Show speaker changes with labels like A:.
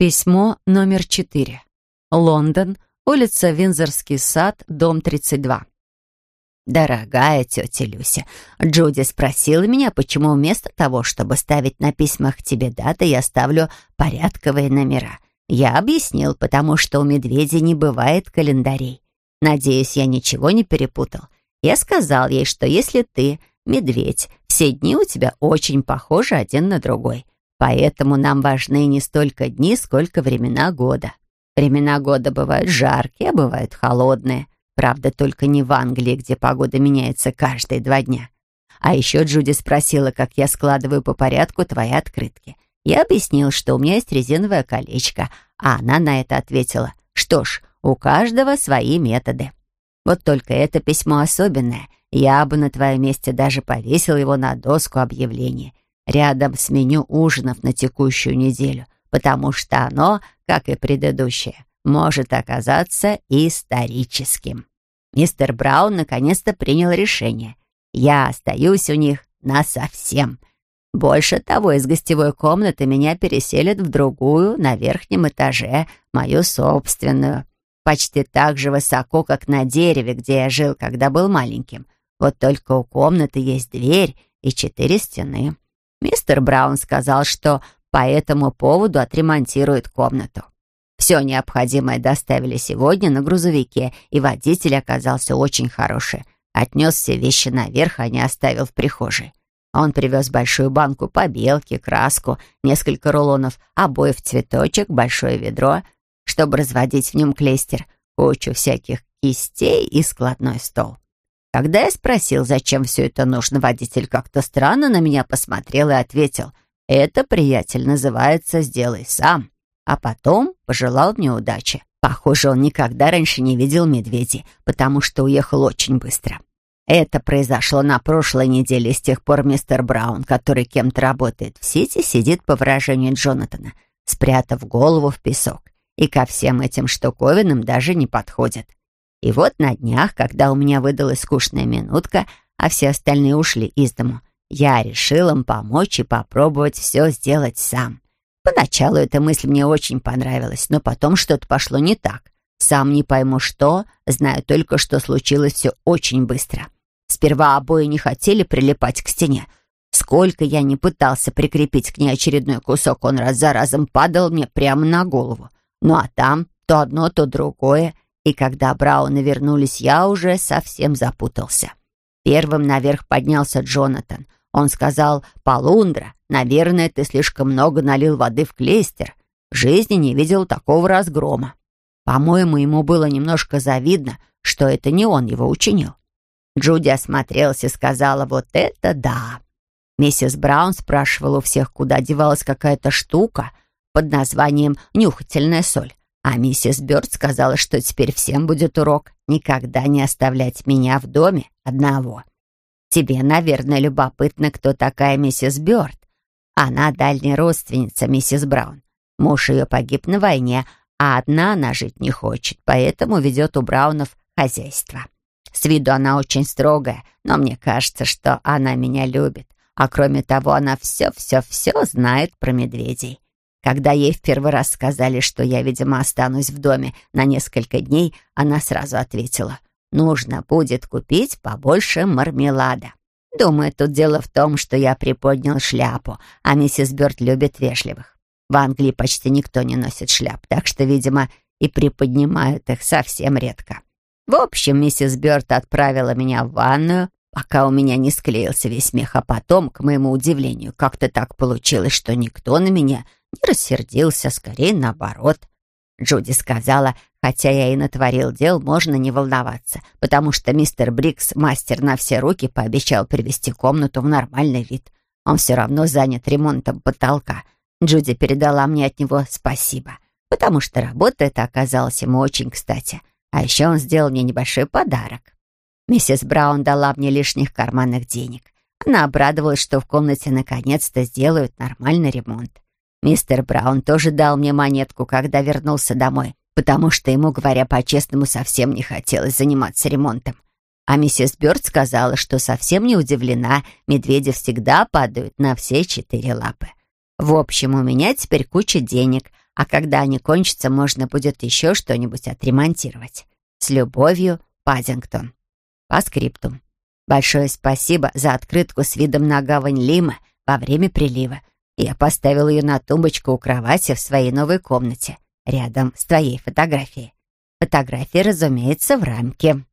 A: Письмо номер 4. Лондон, улица Винзорский сад, дом 32.
B: «Дорогая тетя Люся, Джуди спросила меня, почему вместо того, чтобы ставить на письмах тебе даты, я ставлю порядковые номера. Я объяснил, потому что у медведя не бывает календарей. Надеюсь, я ничего не перепутал. Я сказал ей, что если ты, медведь, все дни у тебя очень похожи один на другой, поэтому нам важны не столько дни, сколько времена года. Времена года бывают жаркие, а бывают холодные. Правда, только не в Англии, где погода меняется каждые два дня. А еще Джуди спросила, как я складываю по порядку твои открытки. Я объяснил, что у меня есть резиновое колечко, а она на это ответила, что ж, у каждого свои методы. Вот только это письмо особенное. Я бы на твоем месте даже повесил его на доску объявлений рядом с меню ужинов на текущую неделю, потому что оно, как и предыдущее, может оказаться историческим. Мистер Браун наконец-то принял решение. Я остаюсь у них насовсем. Больше того, из гостевой комнаты меня переселят в другую, на верхнем этаже, мою собственную. Почти так же высоко, как на дереве, где я жил, когда был маленьким. Вот только у комнаты есть дверь и четыре стены. Мистер Браун сказал, что по этому поводу отремонтирует комнату. Все необходимое доставили сегодня на грузовике, и водитель оказался очень хороший. Отнес все вещи наверх, а не оставил в прихожей. Он привез большую банку побелки, краску, несколько рулонов обоев цветочек, большое ведро, чтобы разводить в нем клейстер, кучу всяких кистей и складной стол. Когда я спросил, зачем все это нужно, водитель как-то странно на меня посмотрел и ответил, «Это, приятель, называется «сделай сам» а потом пожелал мне удачи. Похоже, он никогда раньше не видел медведей, потому что уехал очень быстро. Это произошло на прошлой неделе, с тех пор мистер Браун, который кем-то работает в Сити, сидит, по выражению Джонатана, спрятав голову в песок, и ко всем этим штуковинам даже не подходит. И вот на днях, когда у меня выдалась скучная минутка, а все остальные ушли из дому, я решил им помочь и попробовать все сделать сам. Поначалу эта мысль мне очень понравилась, но потом что-то пошло не так. Сам не пойму что, знаю только, что случилось все очень быстро. Сперва обои не хотели прилипать к стене. Сколько я не пытался прикрепить к ней очередной кусок, он раз за разом падал мне прямо на голову. Ну а там то одно, то другое, и когда Брауны вернулись, я уже совсем запутался. Первым наверх поднялся Джонатан — он сказал, «Полундра, наверное, ты слишком много налил воды в клейстер. В жизни не видел такого разгрома». По-моему, ему было немножко завидно, что это не он его учинил. Джуди осмотрелась и сказала, «Вот это да!» Миссис Браун спрашивала у всех, куда девалась какая-то штука под названием «нюхательная соль». А миссис Бёрд сказала, что теперь всем будет урок никогда не оставлять меня в доме одного. Тебе, наверное, любопытно, кто такая миссис Бёрд. Она дальняя родственница миссис Браун. Муж ее погиб на войне, а одна она жить не хочет, поэтому ведет у Браунов хозяйство. С виду она очень строгая, но мне кажется, что она меня любит. А кроме того, она все-все-все знает про медведей. Когда ей в первый раз сказали, что я, видимо, останусь в доме на несколько дней, она сразу ответила, Нужно будет купить побольше мармелада. Думаю, тут дело в том, что я приподнял шляпу, а миссис Бёрд любит вежливых. В Англии почти никто не носит шляп, так что, видимо, и приподнимают их совсем редко. В общем, миссис Бёрд отправила меня в ванную, пока у меня не склеился весь смех, а потом, к моему удивлению, как-то так получилось, что никто на меня рассердился, скорее наоборот. Джуди сказала, хотя я и натворил дел, можно не волноваться, потому что мистер Брикс, мастер на все руки, пообещал привести комнату в нормальный вид. Он все равно занят ремонтом потолка. Джуди передала мне от него спасибо, потому что работа эта оказалась ему очень кстати. А еще он сделал мне небольшой подарок. Миссис Браун дала мне лишних карманных денег. Она обрадовалась, что в комнате наконец-то сделают нормальный ремонт. Мистер Браун тоже дал мне монетку, когда вернулся домой, потому что ему, говоря по-честному, совсем не хотелось заниматься ремонтом. А миссис Бёрд сказала, что совсем не удивлена, медведи всегда падают на все четыре лапы. В общем, у меня теперь куча денег, А когда они кончатся, можно будет еще что-нибудь отремонтировать. С любовью, Паддингтон. По скриптум. Большое спасибо за открытку с видом на гавань Лима во время прилива. Я поставил ее на тумбочку у кровати в своей новой комнате, рядом с твоей фотографией. Фотография, разумеется, в рамке.